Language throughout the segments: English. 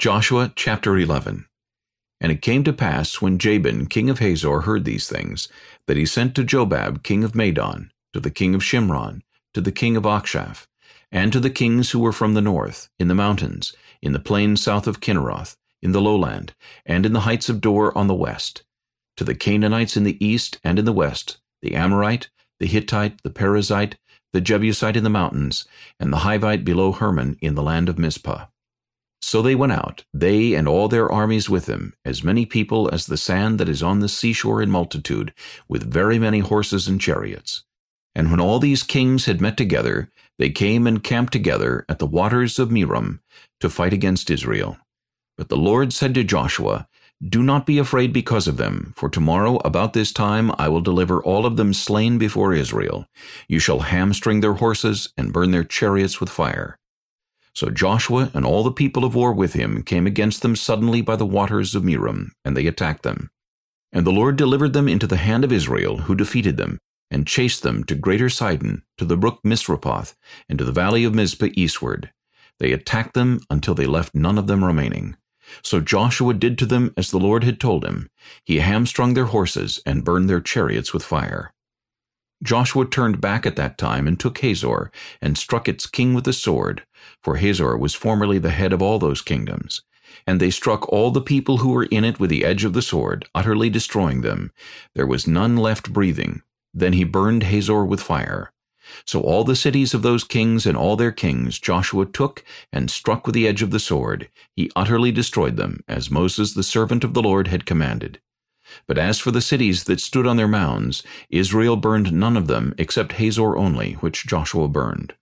Joshua chapter 11 And it came to pass, when Jabin king of Hazor heard these things, that he sent to Jobab king of Madon, to the king of Shimron, to the king of Achshaph, and to the kings who were from the north, in the mountains, in the plain south of Chinneroth, in the lowland, and in the heights of Dor on the west, to the Canaanites in the east and in the west, the Amorite, the Hittite, the Perizzite, the Jebusite in the mountains, and the Hivite below Hermon in the land of Mizpah. So they went out, they and all their armies with them, as many people as the sand that is on the seashore in multitude, with very many horses and chariots. And when all these kings had met together, they came and camped together at the waters of Merom to fight against Israel. But the Lord said to Joshua, Do not be afraid because of them, for tomorrow about this time I will deliver all of them slain before Israel. You shall hamstring their horses and burn their chariots with fire. So Joshua and all the people of war with him came against them suddenly by the waters of Merom, and they attacked them. And the Lord delivered them into the hand of Israel, who defeated them, and chased them to greater Sidon, to the brook Misrephoth, and to the valley of Mizpah eastward. They attacked them until they left none of them remaining. So Joshua did to them as the Lord had told him. He hamstrung their horses and burned their chariots with fire. Joshua turned back at that time and took Hazor, and struck its king with the sword, for Hazor was formerly the head of all those kingdoms. And they struck all the people who were in it with the edge of the sword, utterly destroying them. There was none left breathing. Then he burned Hazor with fire. So all the cities of those kings and all their kings Joshua took and struck with the edge of the sword. He utterly destroyed them, as Moses the servant of the Lord had commanded. But as for the cities that stood on their mounds, Israel burned none of them except Hazor only, which Joshua burned.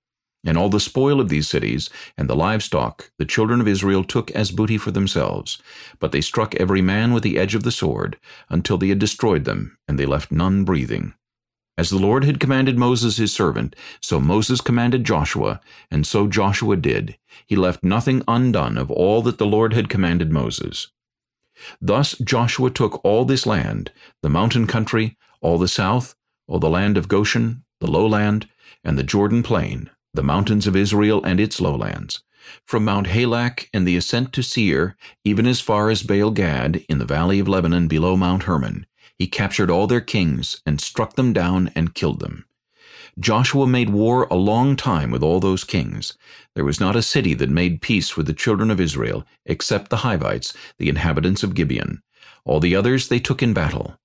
And all the spoil of these cities, and the livestock, the children of Israel took as booty for themselves. But they struck every man with the edge of the sword, until they had destroyed them, and they left none breathing. As the Lord had commanded Moses his servant, so Moses commanded Joshua, and so Joshua did. He left nothing undone of all that the Lord had commanded Moses. Thus Joshua took all this land, the mountain country, all the south, all the land of Goshen, the lowland, and the Jordan plain, the mountains of Israel and its lowlands, from Mount Halak and the ascent to Seir, even as far as Baal Gad in the valley of Lebanon below Mount Hermon. He captured all their kings, and struck them down and killed them. Joshua made war a long time with all those kings. There was not a city that made peace with the children of Israel, except the Hivites, the inhabitants of Gibeon. All the others they took in battle.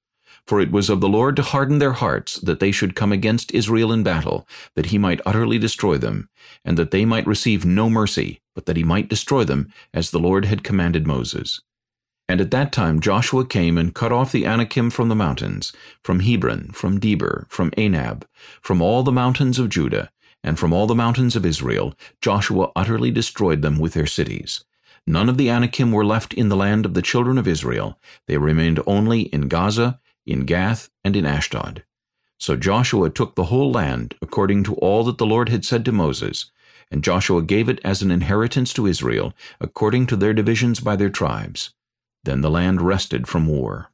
For it was of the Lord to harden their hearts, that they should come against Israel in battle, that he might utterly destroy them, and that they might receive no mercy, but that he might destroy them, as the Lord had commanded Moses. And at that time Joshua came and cut off the Anakim from the mountains, from Hebron, from Debir, from Anab, from all the mountains of Judah, and from all the mountains of Israel, Joshua utterly destroyed them with their cities. None of the Anakim were left in the land of the children of Israel. They remained only in Gaza, in Gath, and in Ashdod. So Joshua took the whole land, according to all that the Lord had said to Moses, and Joshua gave it as an inheritance to Israel, according to their divisions by their tribes. Then the land rested from war.